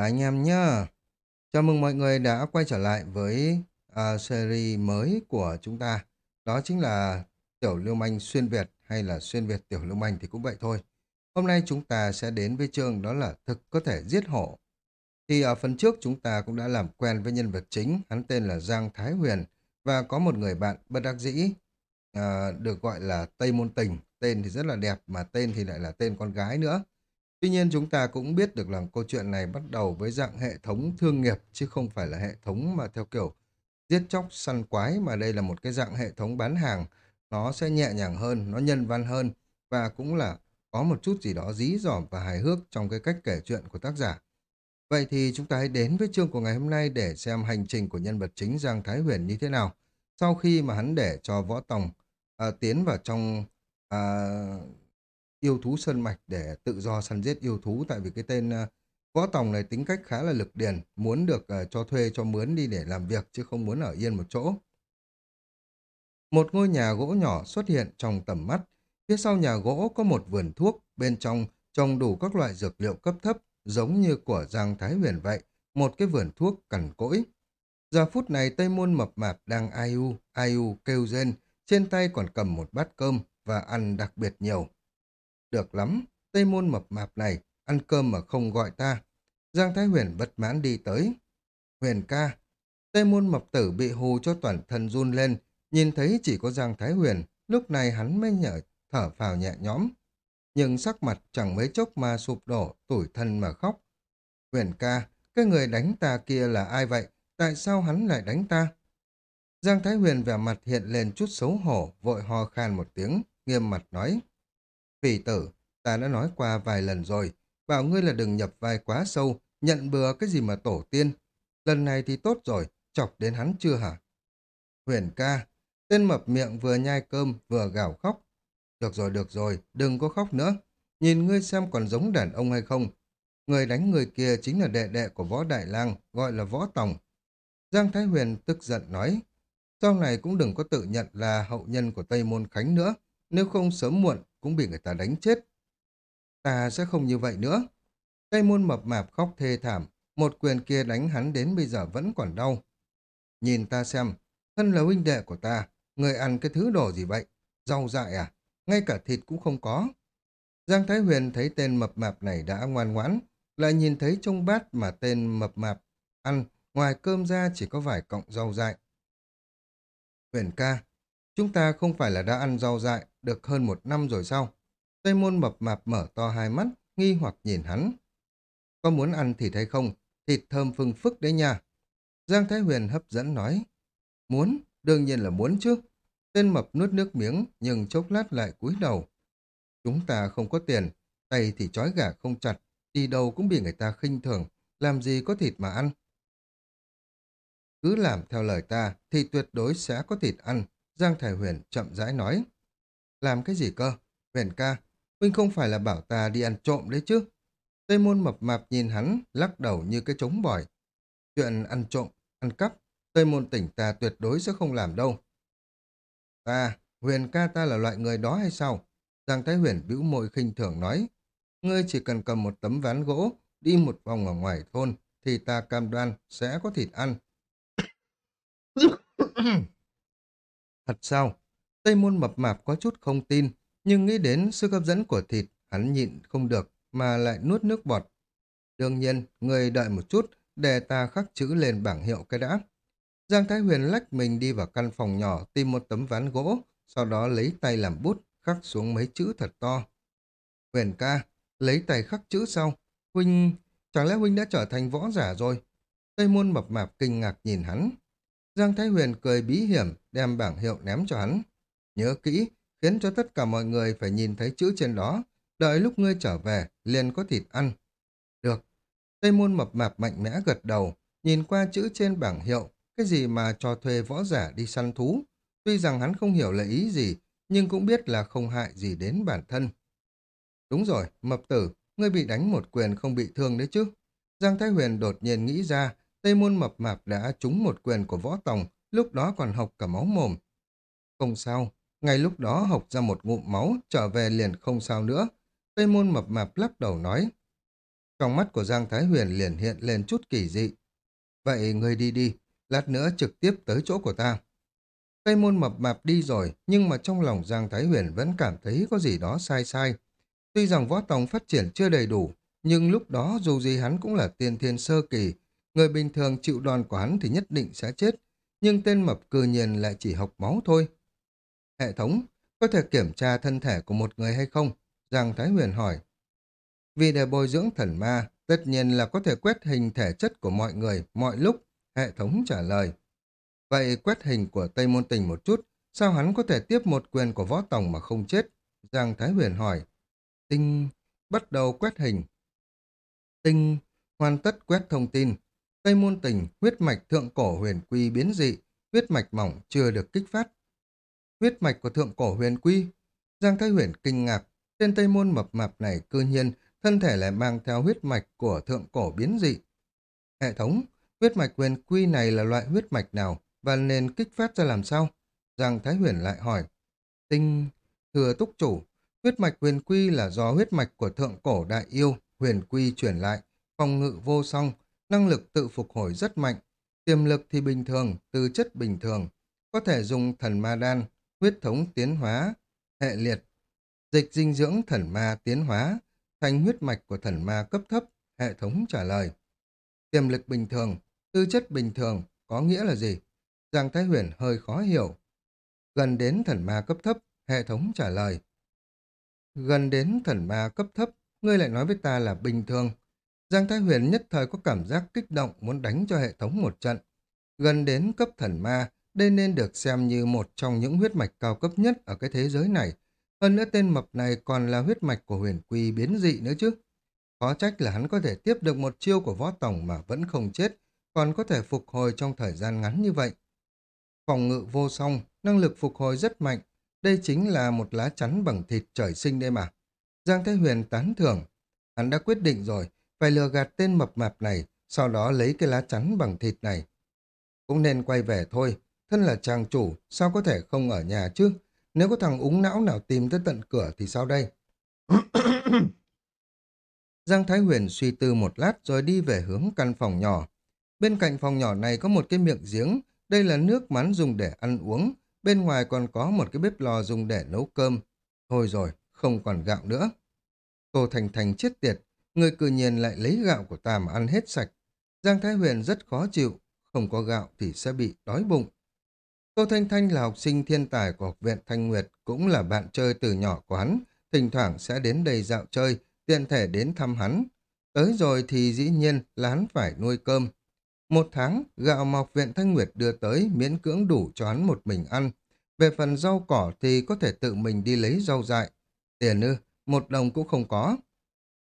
Anh em nhá. Chào mừng mọi người đã quay trở lại với uh, series mới của chúng ta. Đó chính là Tiểu Lưu Manh Xuyên Việt hay là Xuyên Việt Tiểu Lưu Manh thì cũng vậy thôi. Hôm nay chúng ta sẽ đến với chương đó là thực có thể giết hổ. Thì ở phần trước chúng ta cũng đã làm quen với nhân vật chính, hắn tên là Giang Thái Huyền và có một người bạn bất đắc dĩ uh, được gọi là Tây Môn Tình. Tên thì rất là đẹp mà tên thì lại là tên con gái nữa. Tuy nhiên chúng ta cũng biết được rằng câu chuyện này bắt đầu với dạng hệ thống thương nghiệp chứ không phải là hệ thống mà theo kiểu giết chóc săn quái mà đây là một cái dạng hệ thống bán hàng. Nó sẽ nhẹ nhàng hơn, nó nhân văn hơn và cũng là có một chút gì đó dí dỏm và hài hước trong cái cách kể chuyện của tác giả. Vậy thì chúng ta hãy đến với chương của ngày hôm nay để xem hành trình của nhân vật chính Giang Thái Huyền như thế nào. Sau khi mà hắn để cho Võ Tòng à, tiến vào trong à, yêu thú sơn mạch để tự do săn giết yêu thú tại vì cái tên ờ, võ tòng này tính cách khá là lực điền, muốn được ờ, cho thuê cho mướn đi để làm việc chứ không muốn ở yên một chỗ. Một ngôi nhà gỗ nhỏ xuất hiện trong tầm mắt. Phía sau nhà gỗ có một vườn thuốc, bên trong trồng đủ các loại dược liệu cấp thấp, giống như của Giang Thái Huyền vậy, một cái vườn thuốc cằn cỗi. Giờ phút này Tây Môn mập mạp đang ai u, ai u kêu rên, trên tay còn cầm một bát cơm và ăn đặc biệt nhiều. Được lắm, Tây Môn mập mạp này, ăn cơm mà không gọi ta. Giang Thái Huyền bất mãn đi tới. Huyền ca, Tây Môn mập tử bị hù cho toàn thân run lên, nhìn thấy chỉ có Giang Thái Huyền, lúc này hắn mới nhở thở phào nhẹ nhõm. Nhưng sắc mặt chẳng mấy chốc mà sụp đổ, tủi thân mà khóc. Huyền ca, cái người đánh ta kia là ai vậy? Tại sao hắn lại đánh ta? Giang Thái Huyền vẻ mặt hiện lên chút xấu hổ, vội ho khan một tiếng, nghiêm mặt nói. Phỉ tử, ta đã nói qua vài lần rồi, bảo ngươi là đừng nhập vai quá sâu, nhận bừa cái gì mà tổ tiên. Lần này thì tốt rồi, chọc đến hắn chưa hả? Huyền ca, tên mập miệng vừa nhai cơm vừa gào khóc. Được rồi, được rồi, đừng có khóc nữa. Nhìn ngươi xem còn giống đàn ông hay không. Người đánh người kia chính là đệ đệ của võ đại lang, gọi là võ tòng. Giang Thái Huyền tức giận nói, sau này cũng đừng có tự nhận là hậu nhân của Tây Môn Khánh nữa, nếu không sớm muộn cũng bị người ta đánh chết. Ta sẽ không như vậy nữa. Tây môn mập mạp khóc thê thảm, một quyền kia đánh hắn đến bây giờ vẫn còn đau. Nhìn ta xem, thân là huynh đệ của ta, người ăn cái thứ đồ gì vậy? Rau dại à? Ngay cả thịt cũng không có. Giang Thái Huyền thấy tên mập mạp này đã ngoan ngoãn, lại nhìn thấy trong bát mà tên mập mạp ăn, ngoài cơm ra chỉ có vài cọng rau dại. Huyền ca, chúng ta không phải là đã ăn rau dại, được hơn một năm rồi sao? Tây môn mập mạp mở to hai mắt, nghi hoặc nhìn hắn. Có muốn ăn thịt hay không? Thịt thơm phưng phức đấy nha. Giang Thái Huyền hấp dẫn nói. Muốn, đương nhiên là muốn chứ. Tên mập nuốt nước miếng, nhưng chốc lát lại cúi đầu. Chúng ta không có tiền, tay thì trói gà không chặt, đi đâu cũng bị người ta khinh thường, làm gì có thịt mà ăn. Cứ làm theo lời ta, thì tuyệt đối sẽ có thịt ăn, Giang Thái Huyền chậm rãi nói. Làm cái gì cơ? Huyền ca, Huynh không phải là bảo ta đi ăn trộm đấy chứ? Tây môn mập mạp nhìn hắn, lắc đầu như cái trống bỏi. Chuyện ăn trộm, ăn cắp, Tây môn tỉnh ta tuyệt đối sẽ không làm đâu. Ta, huyền ca ta là loại người đó hay sao? Giang Thái Huyền bĩu môi khinh thường nói. Ngươi chỉ cần cầm một tấm ván gỗ, đi một vòng ở ngoài thôn, thì ta cam đoan sẽ có thịt ăn. Thật sao? Tây môn mập mạp có chút không tin, nhưng nghĩ đến sức hấp dẫn của thịt, hắn nhịn không được, mà lại nuốt nước bọt. Đương nhiên, người đợi một chút, để ta khắc chữ lên bảng hiệu cái đã. Giang Thái Huyền lách mình đi vào căn phòng nhỏ tìm một tấm ván gỗ, sau đó lấy tay làm bút, khắc xuống mấy chữ thật to. Huyền ca, lấy tay khắc chữ sau. Huynh, chẳng lẽ Huynh đã trở thành võ giả rồi? Tây môn mập mạp kinh ngạc nhìn hắn. Giang Thái Huyền cười bí hiểm, đem bảng hiệu ném cho hắn. Nhớ kỹ, khiến cho tất cả mọi người phải nhìn thấy chữ trên đó, đợi lúc ngươi trở về, liền có thịt ăn. Được. Tây môn mập mạp mạnh mẽ gật đầu, nhìn qua chữ trên bảng hiệu, cái gì mà cho thuê võ giả đi săn thú. Tuy rằng hắn không hiểu là ý gì, nhưng cũng biết là không hại gì đến bản thân. Đúng rồi, mập tử, ngươi bị đánh một quyền không bị thương đấy chứ. Giang Thái Huyền đột nhiên nghĩ ra, Tây môn mập mạp đã trúng một quyền của võ tòng, lúc đó còn học cả máu mồm. Không sao, ngay lúc đó học ra một ngụm máu, trở về liền không sao nữa. Tây môn mập mạp lắc đầu nói. Trong mắt của Giang Thái Huyền liền hiện lên chút kỳ dị. Vậy người đi đi, lát nữa trực tiếp tới chỗ của ta. Tây môn mập mạp đi rồi, nhưng mà trong lòng Giang Thái Huyền vẫn cảm thấy có gì đó sai sai. Tuy rằng võ tòng phát triển chưa đầy đủ, nhưng lúc đó dù gì hắn cũng là tiên thiên sơ kỳ, người bình thường chịu đòn của hắn thì nhất định sẽ chết, nhưng tên mập cư nhiên lại chỉ học máu thôi. Hệ thống, có thể kiểm tra thân thể của một người hay không? Giang Thái Huyền hỏi. Vì để bồi dưỡng thần ma, tất nhiên là có thể quét hình thể chất của mọi người, mọi lúc, hệ thống trả lời. Vậy quét hình của Tây Môn Tình một chút, sao hắn có thể tiếp một quyền của võ tổng mà không chết? Giang Thái Huyền hỏi. Tinh, bắt đầu quét hình. Tinh, hoàn tất quét thông tin. Tây Môn Tình, huyết mạch thượng cổ huyền quy biến dị, huyết mạch mỏng chưa được kích phát. Huyết mạch của thượng cổ huyền quy. Giang Thái Huyền kinh ngạc, tên Tây Môn mập mạp này cư nhiên thân thể lại mang theo huyết mạch của thượng cổ biến dị. Hệ thống, huyết mạch huyền quy này là loại huyết mạch nào và nên kích phát ra làm sao? Giang Thái Huyền lại hỏi. Tinh, thừa túc chủ, huyết mạch huyền quy là do huyết mạch của thượng cổ đại yêu, huyền quy chuyển lại, phòng ngự vô song, năng lực tự phục hồi rất mạnh, tiềm lực thì bình thường, tư chất bình thường, có thể dùng thần ma đan, huyết thống tiến hóa, hệ liệt, dịch dinh dưỡng thần ma tiến hóa, thành huyết mạch của thần ma cấp thấp, hệ thống trả lời. Tiềm lực bình thường, tư chất bình thường, có nghĩa là gì? Giang Thái Huyền hơi khó hiểu. Gần đến thần ma cấp thấp, hệ thống trả lời. Gần đến thần ma cấp thấp, ngươi lại nói với ta là bình thường. Giang Thái Huyền nhất thời có cảm giác kích động muốn đánh cho hệ thống một trận. Gần đến cấp thần ma, đây nên được xem như một trong những huyết mạch cao cấp nhất ở cái thế giới này. Hơn nữa tên mập này còn là huyết mạch của huyền quy biến dị nữa chứ. Có trách là hắn có thể tiếp được một chiêu của võ tổng mà vẫn không chết, còn có thể phục hồi trong thời gian ngắn như vậy. Phòng ngự vô song, năng lực phục hồi rất mạnh. Đây chính là một lá chắn bằng thịt trời sinh đây mà. Giang Thái Huyền tán thưởng. Hắn đã quyết định rồi, phải lừa gạt tên mập mạp này, sau đó lấy cái lá chắn bằng thịt này. Cũng nên quay về thôi, thân là chàng chủ, sao có thể không ở nhà chứ? Nếu có thằng úng não nào tìm tới tận cửa thì sao đây? Giang Thái Huyền suy tư một lát rồi đi về hướng căn phòng nhỏ. Bên cạnh phòng nhỏ này có một cái miệng giếng, đây là nước mắn dùng để ăn uống, bên ngoài còn có một cái bếp lò dùng để nấu cơm. Thôi rồi, không còn gạo nữa. Tô Thành Thành chết tiệt, người cử nhiên lại lấy gạo của ta mà ăn hết sạch. Giang Thái Huyền rất khó chịu, không có gạo thì sẽ bị đói bụng. Tô Thanh Thanh là học sinh thiên tài của học viện Thanh Nguyệt, cũng là bạn chơi từ nhỏ của hắn, thỉnh thoảng sẽ đến đây dạo chơi, tiện thể đến thăm hắn. Tới rồi thì dĩ nhiên là hắn phải nuôi cơm. Một tháng, gạo mà học viện Thanh Nguyệt đưa tới miễn cưỡng đủ cho hắn một mình ăn. Về phần rau cỏ thì có thể tự mình đi lấy rau dại. Tiền ư, một đồng cũng không có.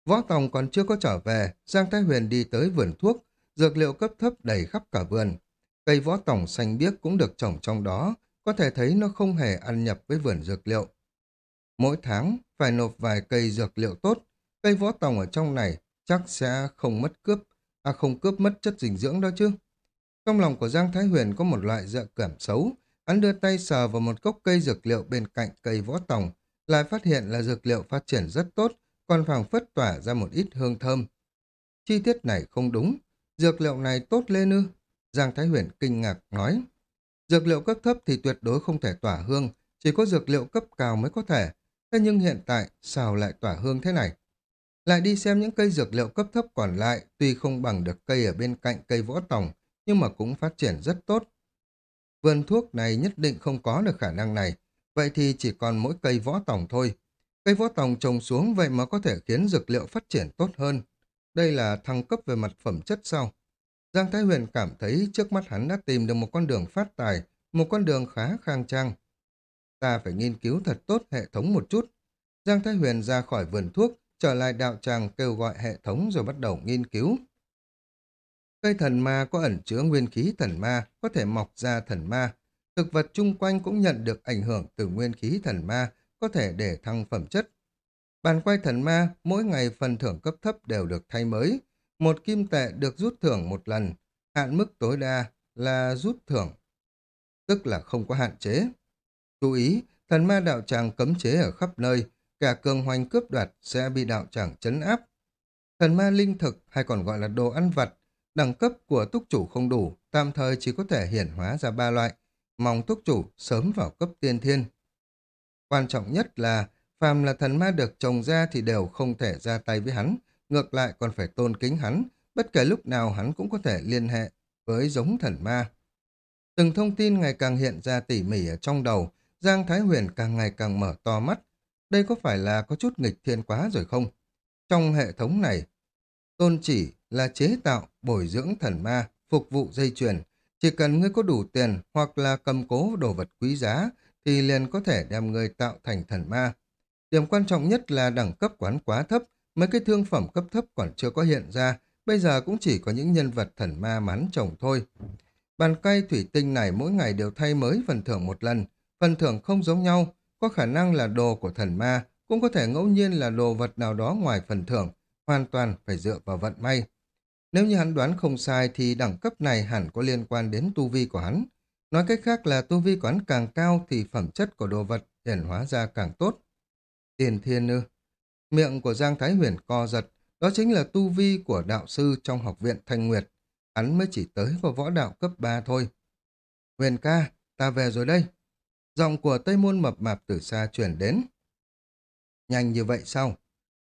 Võ Tòng còn chưa có trở về, Giang Thái Huyền đi tới vườn thuốc, dược liệu cấp thấp đầy khắp cả vườn. Cây võ tòng xanh biếc cũng được trồng trong đó, có thể thấy nó không hề ăn nhập với vườn dược liệu. Mỗi tháng phải nộp vài cây dược liệu tốt, cây võ tòng ở trong này chắc sẽ không mất cướp, à không cướp mất chất dinh dưỡng đó chứ. Trong lòng của Giang Thái Huyền có một loại dạ cảm xấu, hắn đưa tay sờ vào một cốc cây dược liệu bên cạnh cây võ tòng, lại phát hiện là dược liệu phát triển rất tốt, còn phảng phất tỏa ra một ít hương thơm. Chi tiết này không đúng, dược liệu này tốt lên ư, Giang Thái Huyền kinh ngạc nói. Dược liệu cấp thấp thì tuyệt đối không thể tỏa hương, chỉ có dược liệu cấp cao mới có thể. Thế nhưng hiện tại, sao lại tỏa hương thế này? Lại đi xem những cây dược liệu cấp thấp còn lại, tuy không bằng được cây ở bên cạnh cây võ tòng, nhưng mà cũng phát triển rất tốt. Vườn thuốc này nhất định không có được khả năng này, vậy thì chỉ còn mỗi cây võ tòng thôi. Cây võ tòng trồng xuống vậy mà có thể khiến dược liệu phát triển tốt hơn. Đây là thăng cấp về mặt phẩm chất sau. Giang Thái Huyền cảm thấy trước mắt hắn đã tìm được một con đường phát tài, một con đường khá khang trang. Ta phải nghiên cứu thật tốt hệ thống một chút. Giang Thái Huyền ra khỏi vườn thuốc, trở lại đạo tràng kêu gọi hệ thống rồi bắt đầu nghiên cứu. Cây thần ma có ẩn chứa nguyên khí thần ma, có thể mọc ra thần ma. Thực vật chung quanh cũng nhận được ảnh hưởng từ nguyên khí thần ma, có thể để thăng phẩm chất. Bàn quay thần ma, mỗi ngày phần thưởng cấp thấp đều được thay mới, một kim tệ được rút thưởng một lần, hạn mức tối đa là rút thưởng, tức là không có hạn chế. Chú ý, thần ma đạo tràng cấm chế ở khắp nơi, cả cường hoành cướp đoạt sẽ bị đạo tràng chấn áp. Thần ma linh thực hay còn gọi là đồ ăn vặt, đẳng cấp của túc chủ không đủ, tạm thời chỉ có thể hiển hóa ra ba loại, mong túc chủ sớm vào cấp tiên thiên. Quan trọng nhất là, phàm là thần ma được trồng ra thì đều không thể ra tay với hắn, ngược lại còn phải tôn kính hắn, bất kể lúc nào hắn cũng có thể liên hệ với giống thần ma. Từng thông tin ngày càng hiện ra tỉ mỉ ở trong đầu, Giang Thái Huyền càng ngày càng mở to mắt. Đây có phải là có chút nghịch thiên quá rồi không? Trong hệ thống này, tôn chỉ là chế tạo, bồi dưỡng thần ma, phục vụ dây chuyền. Chỉ cần ngươi có đủ tiền hoặc là cầm cố đồ vật quý giá thì liền có thể đem người tạo thành thần ma. Điểm quan trọng nhất là đẳng cấp quán quá thấp, mấy cái thương phẩm cấp thấp còn chưa có hiện ra, bây giờ cũng chỉ có những nhân vật thần ma mán trồng thôi. Bàn cây thủy tinh này mỗi ngày đều thay mới phần thưởng một lần, phần thưởng không giống nhau, có khả năng là đồ của thần ma, cũng có thể ngẫu nhiên là đồ vật nào đó ngoài phần thưởng, hoàn toàn phải dựa vào vận may. Nếu như hắn đoán không sai thì đẳng cấp này hẳn có liên quan đến tu vi của hắn. Nói cách khác là tu vi quán càng cao thì phẩm chất của đồ vật hiển hóa ra càng tốt. Tiền thiên ư. Miệng của Giang Thái Huyền co giật, đó chính là tu vi của đạo sư trong học viện Thanh Nguyệt. Hắn mới chỉ tới vào võ đạo cấp 3 thôi. Huyền ca, ta về rồi đây. Giọng của Tây Môn mập mạp từ xa chuyển đến. Nhanh như vậy sao?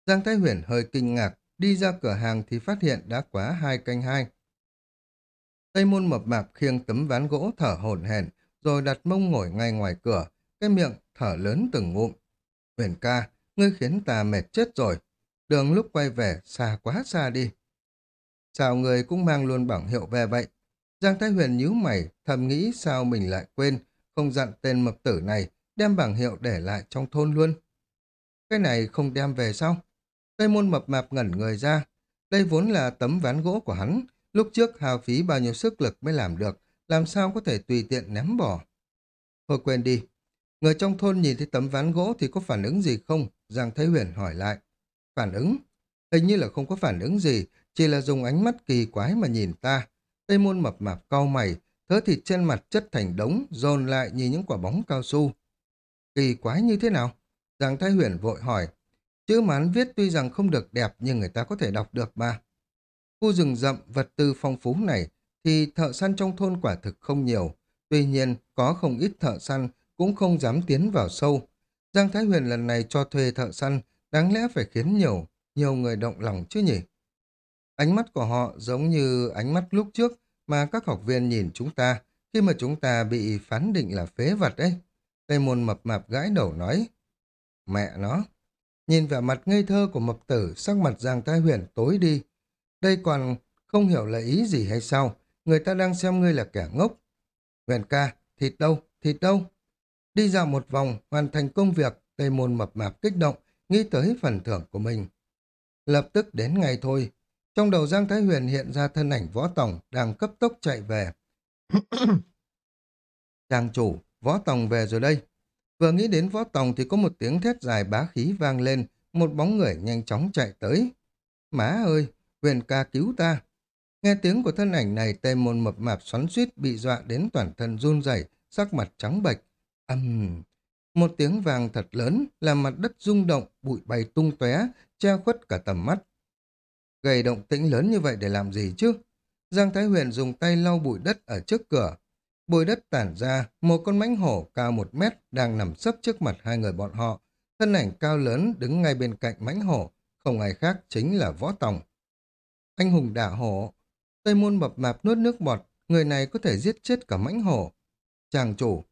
Giang Thái Huyền hơi kinh ngạc, đi ra cửa hàng thì phát hiện đã quá hai canh hai. Tây Môn mập mạp khiêng tấm ván gỗ thở hổn hển, rồi đặt mông ngồi ngay ngoài cửa, cái miệng thở lớn từng ngụm. Huyền ca, ngươi khiến ta mệt chết rồi. Đường lúc quay về, xa quá xa đi. Sao người cũng mang luôn bảng hiệu về vậy? Giang Thái Huyền nhíu mày, thầm nghĩ sao mình lại quên, không dặn tên mập tử này đem bảng hiệu để lại trong thôn luôn. Cái này không đem về sao? Tây môn mập mạp ngẩn người ra. Đây vốn là tấm ván gỗ của hắn, lúc trước hào phí bao nhiêu sức lực mới làm được, làm sao có thể tùy tiện ném bỏ. Thôi quên đi. Người trong thôn nhìn thấy tấm ván gỗ thì có phản ứng gì không? Giang Thái Huyền hỏi lại. Phản ứng? Hình như là không có phản ứng gì, chỉ là dùng ánh mắt kỳ quái mà nhìn ta. Tây môn mập mạp cau mày, thớ thịt trên mặt chất thành đống, dồn lại như những quả bóng cao su. Kỳ quái như thế nào? Giang Thái Huyền vội hỏi. Chữ mà hắn viết tuy rằng không được đẹp nhưng người ta có thể đọc được mà. Khu rừng rậm, vật tư phong phú này thì thợ săn trong thôn quả thực không nhiều. Tuy nhiên, có không ít thợ săn cũng không dám tiến vào sâu. Giang Thái Huyền lần này cho thuê thợ săn, đáng lẽ phải khiến nhiều, nhiều người động lòng chứ nhỉ? Ánh mắt của họ giống như ánh mắt lúc trước mà các học viên nhìn chúng ta khi mà chúng ta bị phán định là phế vật ấy. Tây môn mập mạp gãi đầu nói, mẹ nó, nhìn vẻ mặt ngây thơ của mập tử, sắc mặt Giang Thái Huyền tối đi. Đây còn không hiểu là ý gì hay sao, người ta đang xem ngươi là kẻ ngốc. Huyền ca, thịt đâu, thịt đâu? Đi dạo một vòng, hoàn thành công việc, Tây môn mập mạp kích động, nghĩ tới phần thưởng của mình. Lập tức đến ngày thôi, trong đầu Giang Thái Huyền hiện ra thân ảnh võ tổng đang cấp tốc chạy về. Trang chủ, võ tổng về rồi đây. Vừa nghĩ đến võ tổng thì có một tiếng thét dài bá khí vang lên, một bóng người nhanh chóng chạy tới. Má ơi, huyền ca cứu ta. Nghe tiếng của thân ảnh này tê môn mập mạp xoắn suýt bị dọa đến toàn thân run rẩy, sắc mặt trắng bệch. Âm... Uhm. Một tiếng vàng thật lớn làm mặt đất rung động, bụi bay tung tóe, che khuất cả tầm mắt. Gây động tĩnh lớn như vậy để làm gì chứ? Giang Thái Huyền dùng tay lau bụi đất ở trước cửa. Bụi đất tản ra, một con mãnh hổ cao một mét đang nằm sấp trước mặt hai người bọn họ. Thân ảnh cao lớn đứng ngay bên cạnh mãnh hổ, không ai khác chính là Võ Tòng. Anh hùng đả hổ. Tây môn mập mạp nuốt nước bọt, người này có thể giết chết cả mãnh hổ. Chàng chủ,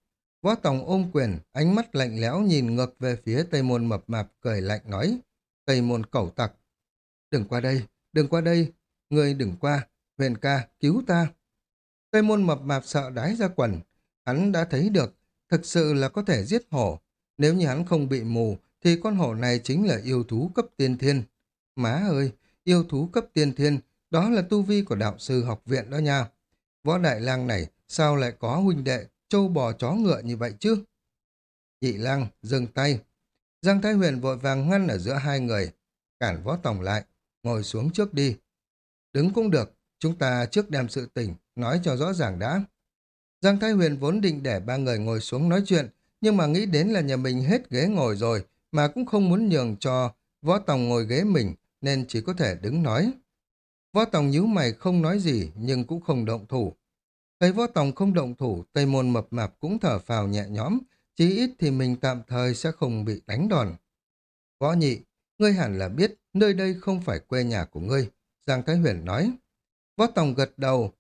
Võ Tòng ôm quyền, ánh mắt lạnh lẽo nhìn ngược về phía Tây môn mập mạp cười lạnh nói. Tây môn cẩu tặc. Đừng qua đây, Đừng qua đây, người đừng qua, huyền ca, cứu ta. Tây môn mập mạp sợ đái ra quần, hắn đã thấy được, thực sự là có thể giết hổ. Nếu như hắn không bị mù, thì con hổ này chính là yêu thú cấp tiên thiên. Má ơi, yêu thú cấp tiên thiên, đó là tu vi của đạo sư học viện đó nha. Võ đại lang này, sao lại có huynh đệ, trâu bò chó ngựa như vậy chứ? Nhị lang, dừng tay. Giang Thái Huyền vội vàng ngăn ở giữa hai người, cản võ tổng lại ngồi xuống trước đi. Đứng cũng được, chúng ta trước đem sự tình, nói cho rõ ràng đã. Giang Thái Huyền vốn định để ba người ngồi xuống nói chuyện, nhưng mà nghĩ đến là nhà mình hết ghế ngồi rồi, mà cũng không muốn nhường cho võ tổng ngồi ghế mình, nên chỉ có thể đứng nói. Võ Tòng nhíu mày không nói gì nhưng cũng không động thủ. Thấy Võ Tòng không động thủ, Tây Môn mập mạp cũng thở phào nhẹ nhõm, chí ít thì mình tạm thời sẽ không bị đánh đòn. Võ nhị, ngươi hẳn là biết nơi đây không phải quê nhà của ngươi, Giang Thái Huyền nói. Võ Tòng gật đầu.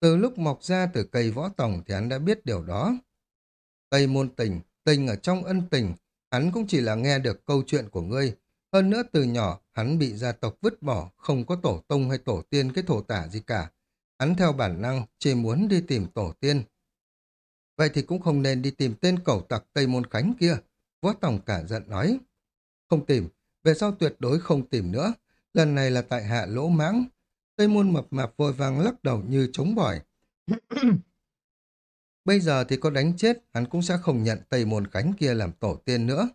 Từ lúc mọc ra từ cây Võ Tòng thì hắn đã biết điều đó. Tây Môn Tình, tình ở trong ân tình, hắn cũng chỉ là nghe được câu chuyện của ngươi. Hơn nữa từ nhỏ, hắn bị gia tộc vứt bỏ, không có tổ tông hay tổ tiên cái thổ tả gì cả. Hắn theo bản năng chỉ muốn đi tìm tổ tiên. Vậy thì cũng không nên đi tìm tên cẩu tặc Tây Môn Khánh kia. Võ Tòng cả giận nói. Không tìm, về sau tuyệt đối không tìm nữa. Lần này là tại hạ lỗ mãng. Tây Môn mập mạp vội vàng lắc đầu như chống bỏi. Bây giờ thì có đánh chết, hắn cũng sẽ không nhận Tây Môn Khánh kia làm tổ tiên nữa.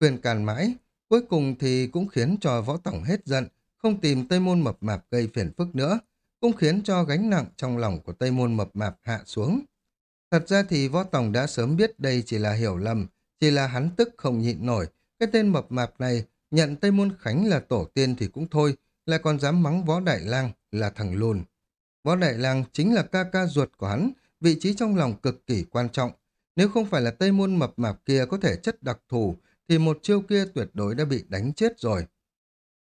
Quyền càn mãi, cuối cùng thì cũng khiến cho võ tổng hết giận, không tìm Tây Môn mập mạp gây phiền phức nữa, cũng khiến cho gánh nặng trong lòng của Tây Môn mập mạp hạ xuống. Thật ra thì võ tổng đã sớm biết đây chỉ là hiểu lầm, chỉ là hắn tức không nhịn nổi. Cái tên mập mạp này nhận Tây Môn Khánh là tổ tiên thì cũng thôi, lại còn dám mắng võ đại lang là thằng lùn. Võ đại lang chính là ca ca ruột của hắn, vị trí trong lòng cực kỳ quan trọng. Nếu không phải là Tây Môn mập mạp kia có thể chất đặc thù, thì một chiêu kia tuyệt đối đã bị đánh chết rồi.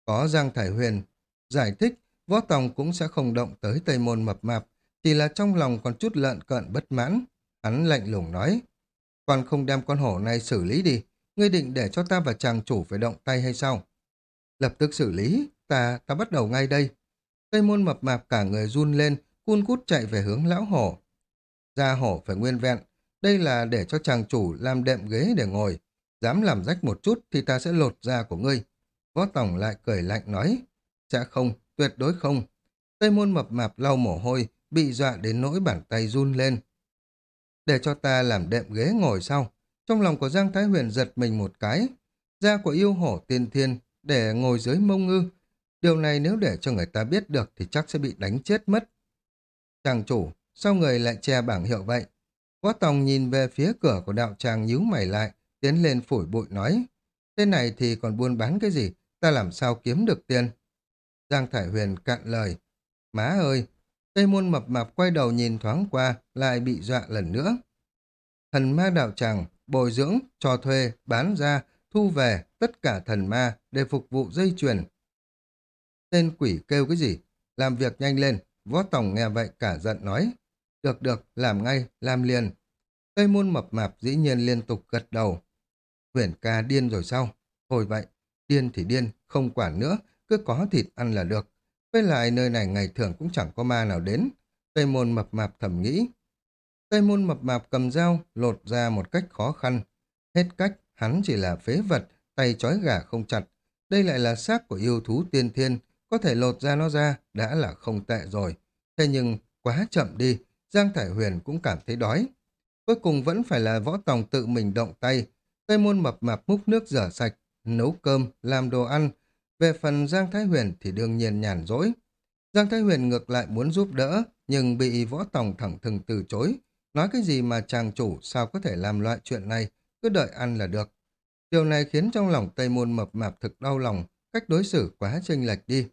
Có Giang Thải Huyền giải thích, võ tòng cũng sẽ không động tới Tây Môn mập mạp, chỉ là trong lòng còn chút lợn cợn bất mãn. Hắn lạnh lùng nói, còn không đem con hổ này xử lý đi, ngươi định để cho ta và chàng chủ phải động tay hay sao? Lập tức xử lý, ta, ta bắt đầu ngay đây. Tây môn mập mạp cả người run lên, cun cút chạy về hướng lão hổ. ra hổ phải nguyên vẹn, đây là để cho chàng chủ làm đệm ghế để ngồi. Dám làm rách một chút thì ta sẽ lột da của ngươi. Võ Tổng lại cười lạnh nói, sẽ không, tuyệt đối không. Tây môn mập mạp lau mồ hôi, bị dọa đến nỗi bàn tay run lên. Để cho ta làm đệm ghế ngồi sau. Trong lòng của Giang Thái Huyền giật mình một cái. Da của yêu hổ tiên thiên để ngồi dưới mông ngư. Điều này nếu để cho người ta biết được thì chắc sẽ bị đánh chết mất. Chàng chủ, sao người lại che bảng hiệu vậy? Võ Tòng nhìn về phía cửa của đạo tràng nhíu mày lại, tiến lên phổi bụi nói. Thế này thì còn buôn bán cái gì? Ta làm sao kiếm được tiền? Giang Thải Huyền cạn lời. Má ơi! Tây môn mập mạp quay đầu nhìn thoáng qua, lại bị dọa lần nữa. Thần ma đạo tràng, bồi dưỡng, cho thuê, bán ra, thu về tất cả thần ma để phục vụ dây chuyền. Tên quỷ kêu cái gì? Làm việc nhanh lên, võ tổng nghe vậy cả giận nói. Được được, làm ngay, làm liền. Tây môn mập mạp dĩ nhiên liên tục gật đầu. Huyền ca điên rồi sao? Thôi vậy, điên thì điên, không quản nữa, cứ có thịt ăn là được. Với lại nơi này ngày thường cũng chẳng có ma nào đến. Tây môn mập mạp thầm nghĩ. Tây môn mập mạp cầm dao, lột ra một cách khó khăn. Hết cách, hắn chỉ là phế vật, tay trói gà không chặt. Đây lại là xác của yêu thú tiên thiên, có thể lột ra nó ra, đã là không tệ rồi. Thế nhưng, quá chậm đi, Giang Thải Huyền cũng cảm thấy đói. Cuối cùng vẫn phải là võ tòng tự mình động tay. Tây môn mập mạp múc nước rửa sạch, nấu cơm, làm đồ ăn. Về phần Giang Thái Huyền thì đương nhiên nhàn rỗi. Giang Thái Huyền ngược lại muốn giúp đỡ, nhưng bị võ tòng thẳng thừng từ chối. Nói cái gì mà chàng chủ sao có thể làm loại chuyện này, cứ đợi ăn là được. Điều này khiến trong lòng Tây Môn mập mạp thực đau lòng, cách đối xử quá chênh lệch đi.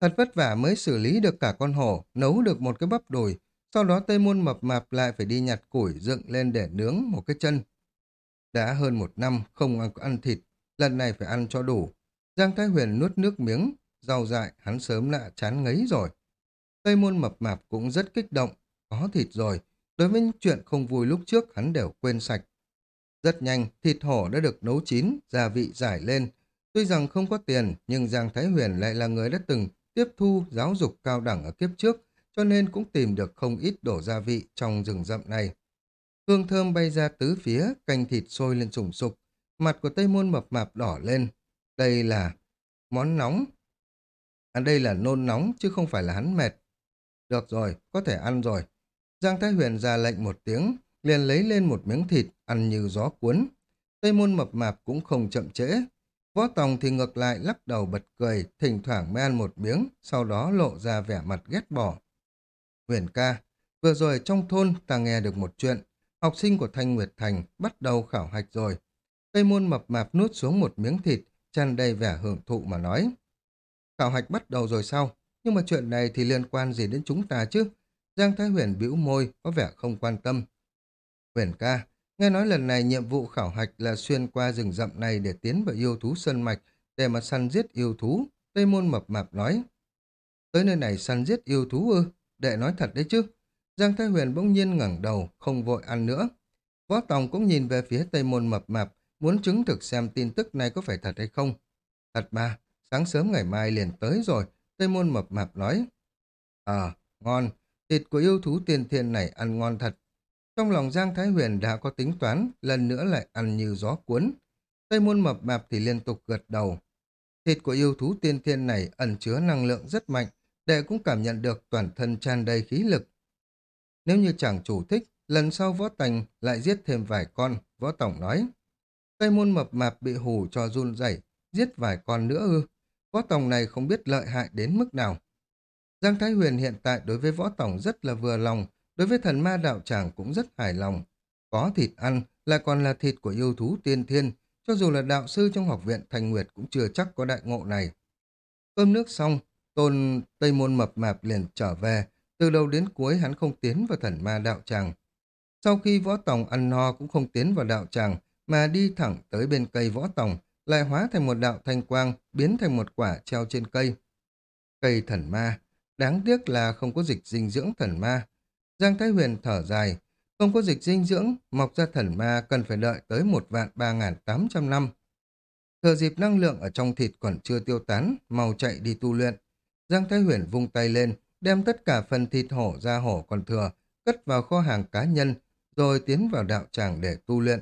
Thật vất vả mới xử lý được cả con hổ, nấu được một cái bắp đùi, sau đó Tây Môn mập mạp lại phải đi nhặt củi dựng lên để nướng một cái chân. Đã hơn một năm không ăn, ăn thịt, lần này phải ăn cho đủ. Giang Thái Huyền nuốt nước miếng, rau dại hắn sớm đã chán ngấy rồi. Tây Môn mập mạp cũng rất kích động, có thịt rồi, đối với những chuyện không vui lúc trước hắn đều quên sạch. Rất nhanh, thịt hổ đã được nấu chín, gia vị giải lên. Tuy rằng không có tiền, nhưng Giang Thái Huyền lại là người đã từng tiếp thu giáo dục cao đẳng ở kiếp trước, cho nên cũng tìm được không ít đổ gia vị trong rừng rậm này. Hương thơm bay ra tứ phía, canh thịt sôi lên sùng sục, mặt của Tây Môn mập mạp đỏ lên. Đây là món nóng. À đây là nôn nóng chứ không phải là hắn mệt. Được rồi, có thể ăn rồi. Giang Thái Huyền ra lệnh một tiếng, liền lấy lên một miếng thịt, ăn như gió cuốn. Tây Môn mập mạp cũng không chậm trễ, Võ Tòng thì ngược lại lắc đầu bật cười, thỉnh thoảng mới ăn một miếng, sau đó lộ ra vẻ mặt ghét bỏ. Huyền ca, vừa rồi trong thôn ta nghe được một chuyện, học sinh của Thanh Nguyệt Thành bắt đầu khảo hạch rồi. Tây môn mập mạp nuốt xuống một miếng thịt, tràn đầy vẻ hưởng thụ mà nói. Khảo hạch bắt đầu rồi sao? Nhưng mà chuyện này thì liên quan gì đến chúng ta chứ? Giang Thái Huyền bĩu môi, có vẻ không quan tâm. Huyền ca, nghe nói lần này nhiệm vụ khảo hạch là xuyên qua rừng rậm này để tiến vào yêu thú sơn mạch, để mà săn giết yêu thú. Tây môn mập mạp nói. Tới nơi này săn giết yêu thú ư? Đệ nói thật đấy chứ. Giang Thái Huyền bỗng nhiên ngẩng đầu, không vội ăn nữa. Võ Tòng cũng nhìn về phía Tây Môn mập mạp, muốn chứng thực xem tin tức này có phải thật hay không. Thật mà, sáng sớm ngày mai liền tới rồi, Tây Môn mập mạp nói. Ờ, ngon, thịt của yêu thú tiên thiên này ăn ngon thật. Trong lòng Giang Thái Huyền đã có tính toán, lần nữa lại ăn như gió cuốn. Tây Môn mập mạp thì liên tục gật đầu. Thịt của yêu thú tiên thiên này ẩn chứa năng lượng rất mạnh, đệ cũng cảm nhận được toàn thân tràn đầy khí lực. Nếu như chẳng chủ thích, lần sau võ tành lại giết thêm vài con, võ tổng nói. Tây môn mập mạp bị hù cho run rẩy giết vài con nữa ư. Võ tổng này không biết lợi hại đến mức nào. Giang Thái Huyền hiện tại đối với võ tổng rất là vừa lòng, đối với thần ma đạo tràng cũng rất hài lòng. Có thịt ăn, lại còn là thịt của yêu thú tiên thiên, cho dù là đạo sư trong học viện Thành Nguyệt cũng chưa chắc có đại ngộ này. Cơm nước xong, tôn Tây Môn mập mạp liền trở về, từ đầu đến cuối hắn không tiến vào thần ma đạo tràng. Sau khi võ tòng ăn no cũng không tiến vào đạo tràng, mà đi thẳng tới bên cây võ tòng, lại hóa thành một đạo thanh quang, biến thành một quả treo trên cây. Cây thần ma, đáng tiếc là không có dịch dinh dưỡng thần ma. Giang Thái Huyền thở dài, không có dịch dinh dưỡng, mọc ra thần ma cần phải đợi tới một vạn ba ngàn tám trăm năm. Thừa dịp năng lượng ở trong thịt còn chưa tiêu tán, mau chạy đi tu luyện. Giang Thái Huyền vung tay lên, đem tất cả phần thịt hổ ra hổ còn thừa, cất vào kho hàng cá nhân, rồi tiến vào đạo tràng để tu luyện.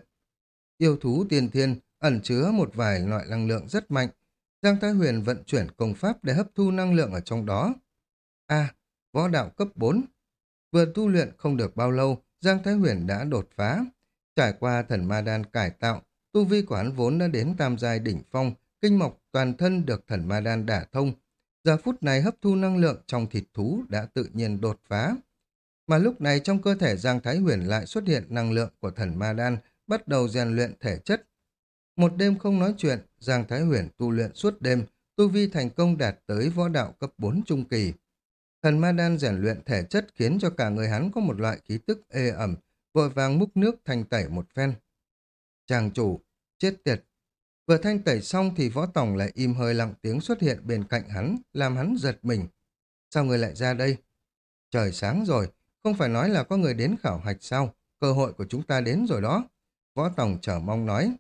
Yêu thú tiên thiên ẩn chứa một vài loại năng lượng rất mạnh. Giang Thái Huyền vận chuyển công pháp để hấp thu năng lượng ở trong đó. A, võ đạo cấp 4. Vừa tu luyện không được bao lâu, Giang Thái Huyền đã đột phá. Trải qua thần ma đan cải tạo, tu vi của hắn vốn đã đến tam giai đỉnh phong, kinh mộc toàn thân được thần ma đan đả thông. Giờ phút này hấp thu năng lượng trong thịt thú đã tự nhiên đột phá. Mà lúc này trong cơ thể Giang Thái Huyền lại xuất hiện năng lượng của thần ma đan, bắt đầu rèn luyện thể chất. Một đêm không nói chuyện, Giang Thái Huyền tu luyện suốt đêm, tu vi thành công đạt tới võ đạo cấp 4 trung kỳ. Thần ma đan rèn luyện thể chất khiến cho cả người hắn có một loại khí tức ê ẩm, vội vàng múc nước thành tẩy một phen. Chàng chủ, chết tiệt. Vừa thanh tẩy xong thì võ tổng lại im hơi lặng tiếng xuất hiện bên cạnh hắn, làm hắn giật mình. Sao người lại ra đây? Trời sáng rồi, không phải nói là có người đến khảo hạch sao? Cơ hội của chúng ta đến rồi đó. Võ tổng chờ mong nói.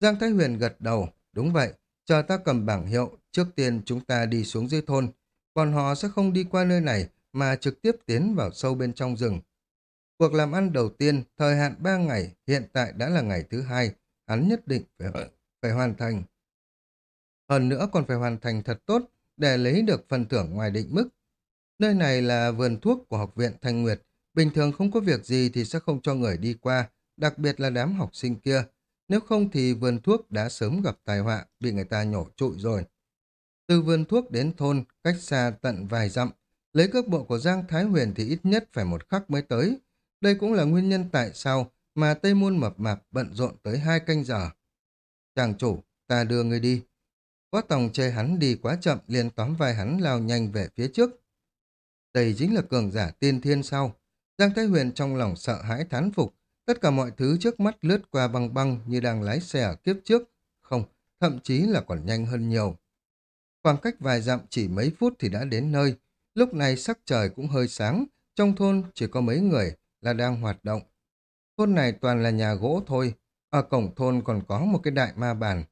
Giang Thái Huyền gật đầu. Đúng vậy, chờ ta cầm bảng hiệu, trước tiên chúng ta đi xuống dưới thôn. Còn họ sẽ không đi qua nơi này mà trực tiếp tiến vào sâu bên trong rừng. Cuộc làm ăn đầu tiên, thời hạn 3 ngày, hiện tại đã là ngày thứ hai. Hắn nhất định phải, phải hoàn thành. Hơn nữa còn phải hoàn thành thật tốt để lấy được phần thưởng ngoài định mức. Nơi này là vườn thuốc của học viện Thanh Nguyệt. Bình thường không có việc gì thì sẽ không cho người đi qua, đặc biệt là đám học sinh kia. Nếu không thì vườn thuốc đã sớm gặp tai họa, bị người ta nhổ trụi rồi. Từ vườn thuốc đến thôn, cách xa tận vài dặm, lấy cước bộ của Giang Thái Huyền thì ít nhất phải một khắc mới tới. Đây cũng là nguyên nhân tại sao mà Tây Môn mập mạp bận rộn tới hai canh giờ. Chàng chủ, ta đưa người đi. Võ tòng chê hắn đi quá chậm liền tóm vai hắn lao nhanh về phía trước. Đây chính là cường giả tiên thiên sau. Giang Thái Huyền trong lòng sợ hãi thán phục. Tất cả mọi thứ trước mắt lướt qua băng băng như đang lái xe ở kiếp trước. Không, thậm chí là còn nhanh hơn nhiều. Khoảng cách vài dặm chỉ mấy phút thì đã đến nơi. Lúc này sắc trời cũng hơi sáng. Trong thôn chỉ có mấy người là đang hoạt động. Thôn này toàn là nhà gỗ thôi. Ở cổng thôn còn có một cái đại ma bàn.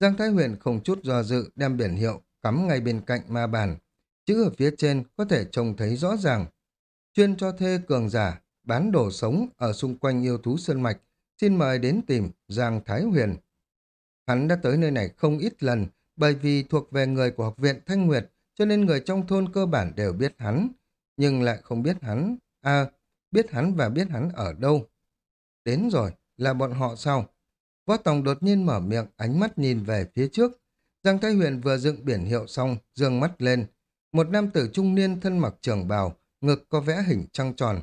Giang Thái Huyền không chút do dự đem biển hiệu cắm ngay bên cạnh ma bàn. Chữ ở phía trên có thể trông thấy rõ ràng. Chuyên cho thuê cường giả, bán đồ sống ở xung quanh yêu thú sơn mạch. Xin mời đến tìm Giang Thái Huyền. Hắn đã tới nơi này không ít lần bởi vì thuộc về người của học viện Thanh Nguyệt cho nên người trong thôn cơ bản đều biết hắn, nhưng lại không biết hắn, à, biết hắn và biết hắn ở đâu. Đến rồi, là bọn họ sao? Võ Tòng đột nhiên mở miệng, ánh mắt nhìn về phía trước. Giang Thái Huyền vừa dựng biển hiệu xong, dương mắt lên, một nam tử trung niên thân mặc trường bào, ngực có vẽ hình trăng tròn.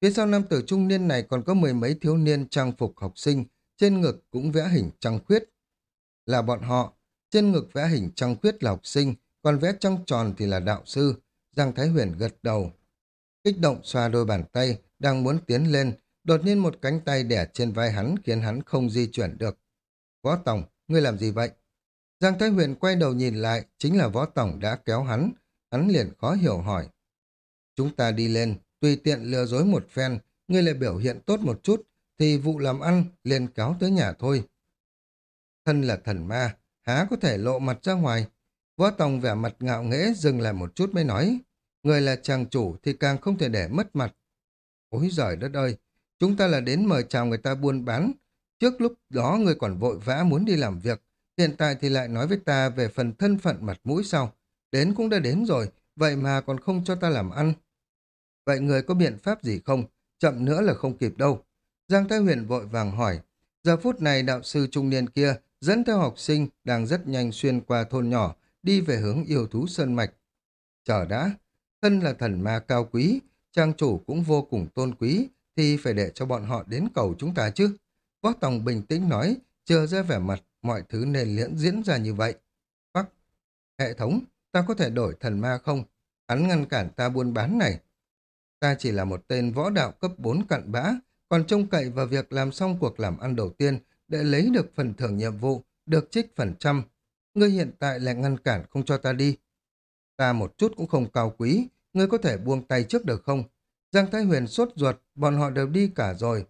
Phía sau nam tử trung niên này còn có mười mấy thiếu niên trang phục học sinh, trên ngực cũng vẽ hình trăng khuyết. Là bọn họ, trên ngực vẽ hình trăng khuyết là học sinh, còn vẽ trăng tròn thì là đạo sư. Giang Thái Huyền gật đầu. Kích động xoa đôi bàn tay, đang muốn tiến lên, đột nhiên một cánh tay đẻ trên vai hắn khiến hắn không di chuyển được. Võ Tổng, ngươi làm gì vậy? Giang Thái Huyền quay đầu nhìn lại, chính là Võ Tổng đã kéo hắn. Hắn liền khó hiểu hỏi. Chúng ta đi lên, tùy tiện lừa dối một phen, ngươi lại biểu hiện tốt một chút, thì vụ làm ăn liền cáo tới nhà thôi. Thân là thần ma, há có thể lộ mặt ra ngoài. Võ Tòng vẻ mặt ngạo nghễ dừng lại một chút mới nói. Người là chàng chủ thì càng không thể để mất mặt. Ôi giời đất ơi, chúng ta là đến mời chào người ta buôn bán. Trước lúc đó người còn vội vã muốn đi làm việc. Hiện tại thì lại nói với ta về phần thân phận mặt mũi sau. Đến cũng đã đến rồi, vậy mà còn không cho ta làm ăn. Vậy người có biện pháp gì không? Chậm nữa là không kịp đâu. Giang Thái Huyền vội vàng hỏi. Giờ phút này đạo sư trung niên kia dẫn theo học sinh đang rất nhanh xuyên qua thôn nhỏ, đi về hướng yêu thú sơn mạch. Chờ đã, thân là thần ma cao quý, trang chủ cũng vô cùng tôn quý, thì phải để cho bọn họ đến cầu chúng ta chứ. Võ Tòng bình tĩnh nói, chờ ra vẻ mặt, mọi thứ nên liễn diễn ra như vậy. bác hệ thống, ta có thể đổi thần ma không? Hắn ngăn cản ta buôn bán này. Ta chỉ là một tên võ đạo cấp 4 cặn bã, còn trông cậy vào việc làm xong cuộc làm ăn đầu tiên để lấy được phần thưởng nhiệm vụ, được trích phần trăm. Ngươi hiện tại lại ngăn cản không cho ta đi. Ta một chút cũng không cao quý, ngươi có thể buông tay trước được không? Giang Thái Huyền sốt ruột, bọn họ đều đi cả rồi.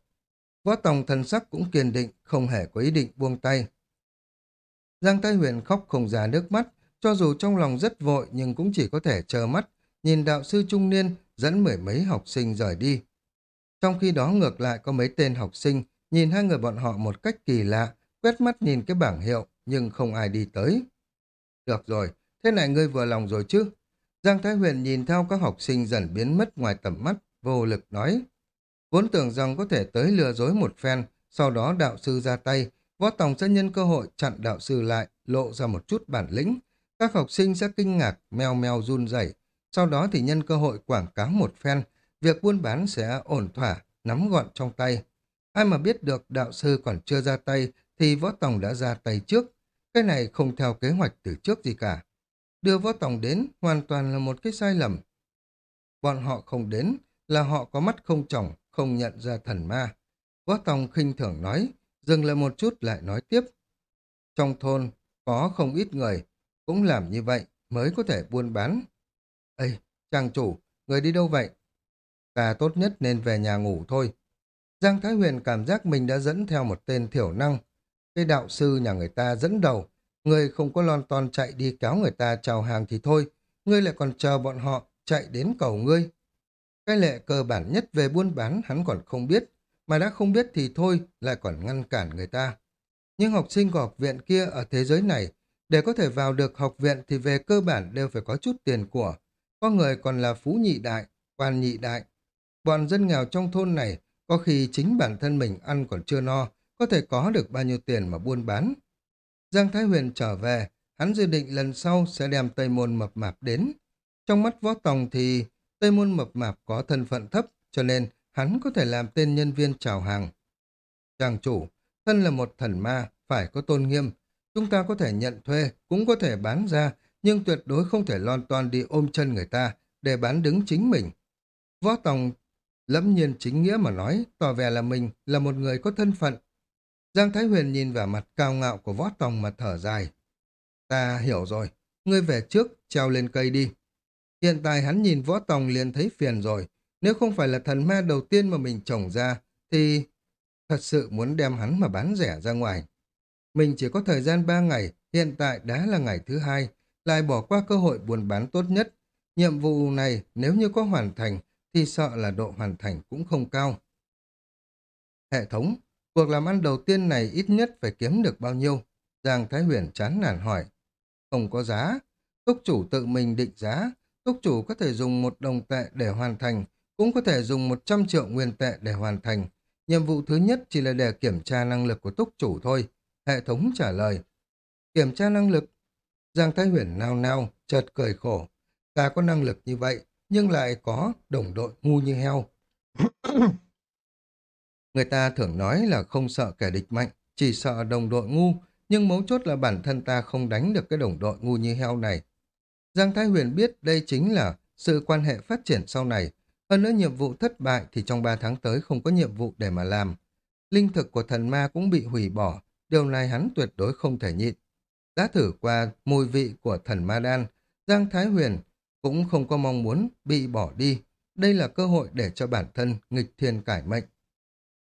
Võ Tòng thần sắc cũng kiên định, không hề có ý định buông tay. Giang Thái Huyền khóc không ra nước mắt, cho dù trong lòng rất vội nhưng cũng chỉ có thể chờ mắt, nhìn đạo sư trung niên dẫn mười mấy học sinh rời đi. Trong khi đó ngược lại có mấy tên học sinh nhìn hai người bọn họ một cách kỳ lạ, quét mắt nhìn cái bảng hiệu nhưng không ai đi tới. Được rồi, thế này ngươi vừa lòng rồi chứ? Giang Thái Huyền nhìn theo các học sinh dần biến mất ngoài tầm mắt, vô lực nói. Vốn tưởng rằng có thể tới lừa dối một phen, sau đó đạo sư ra tay, võ tòng sẽ nhân cơ hội chặn đạo sư lại, lộ ra một chút bản lĩnh. Các học sinh sẽ kinh ngạc, meo meo run rẩy sau đó thì nhân cơ hội quảng cáo một phen, việc buôn bán sẽ ổn thỏa, nắm gọn trong tay. Ai mà biết được đạo sư còn chưa ra tay thì võ tòng đã ra tay trước. Cái này không theo kế hoạch từ trước gì cả. Đưa võ tòng đến hoàn toàn là một cái sai lầm. Bọn họ không đến là họ có mắt không trọng, không nhận ra thần ma. Võ tòng khinh thường nói, dừng lại một chút lại nói tiếp. Trong thôn có không ít người cũng làm như vậy mới có thể buôn bán. Ê, chàng chủ, người đi đâu vậy? Ta tốt nhất nên về nhà ngủ thôi. Giang Thái Huyền cảm giác mình đã dẫn theo một tên thiểu năng. Cái đạo sư nhà người ta dẫn đầu, người không có lon ton chạy đi kéo người ta chào hàng thì thôi, ngươi lại còn chờ bọn họ chạy đến cầu ngươi. Cái lệ cơ bản nhất về buôn bán hắn còn không biết, mà đã không biết thì thôi, lại còn ngăn cản người ta. Nhưng học sinh của học viện kia ở thế giới này, để có thể vào được học viện thì về cơ bản đều phải có chút tiền của. Có người còn là phú nhị đại, quan nhị đại. Bọn dân nghèo trong thôn này có khi chính bản thân mình ăn còn chưa no, có thể có được bao nhiêu tiền mà buôn bán. Giang Thái Huyền trở về, hắn dự định lần sau sẽ đem Tây Môn Mập Mạp đến. Trong mắt võ tòng thì Tây Môn Mập Mạp có thân phận thấp, cho nên hắn có thể làm tên nhân viên chào hàng. Chàng chủ, thân là một thần ma, phải có tôn nghiêm. Chúng ta có thể nhận thuê, cũng có thể bán ra, nhưng tuyệt đối không thể lon toan đi ôm chân người ta để bán đứng chính mình. Võ Tòng lẫm nhiên chính nghĩa mà nói, tỏ vẻ là mình là một người có thân phận. Giang Thái Huyền nhìn vào mặt cao ngạo của Võ Tòng mà thở dài. Ta hiểu rồi, ngươi về trước, treo lên cây đi. Hiện tại hắn nhìn Võ Tòng liền thấy phiền rồi. Nếu không phải là thần ma đầu tiên mà mình trồng ra, thì thật sự muốn đem hắn mà bán rẻ ra ngoài. Mình chỉ có thời gian ba ngày, hiện tại đã là ngày thứ hai, lại bỏ qua cơ hội buôn bán tốt nhất. Nhiệm vụ này nếu như có hoàn thành thì sợ là độ hoàn thành cũng không cao. Hệ thống, cuộc làm ăn đầu tiên này ít nhất phải kiếm được bao nhiêu? Giang Thái Huyền chán nản hỏi. Không có giá. Túc chủ tự mình định giá. Túc chủ có thể dùng một đồng tệ để hoàn thành, cũng có thể dùng 100 triệu nguyên tệ để hoàn thành. Nhiệm vụ thứ nhất chỉ là để kiểm tra năng lực của túc chủ thôi. Hệ thống trả lời. Kiểm tra năng lực. Giang Thái Huyền nao nao, chợt cười khổ. Ta có năng lực như vậy, nhưng lại có đồng đội ngu như heo. Người ta thường nói là không sợ kẻ địch mạnh, chỉ sợ đồng đội ngu, nhưng mấu chốt là bản thân ta không đánh được cái đồng đội ngu như heo này. Giang Thái Huyền biết đây chính là sự quan hệ phát triển sau này. Hơn nữa nhiệm vụ thất bại thì trong 3 tháng tới không có nhiệm vụ để mà làm. Linh thực của thần ma cũng bị hủy bỏ, điều này hắn tuyệt đối không thể nhịn. Đã thử qua mùi vị của thần ma đan, Giang Thái Huyền cũng không có mong muốn bị bỏ đi. Đây là cơ hội để cho bản thân nghịch thiên cải mệnh.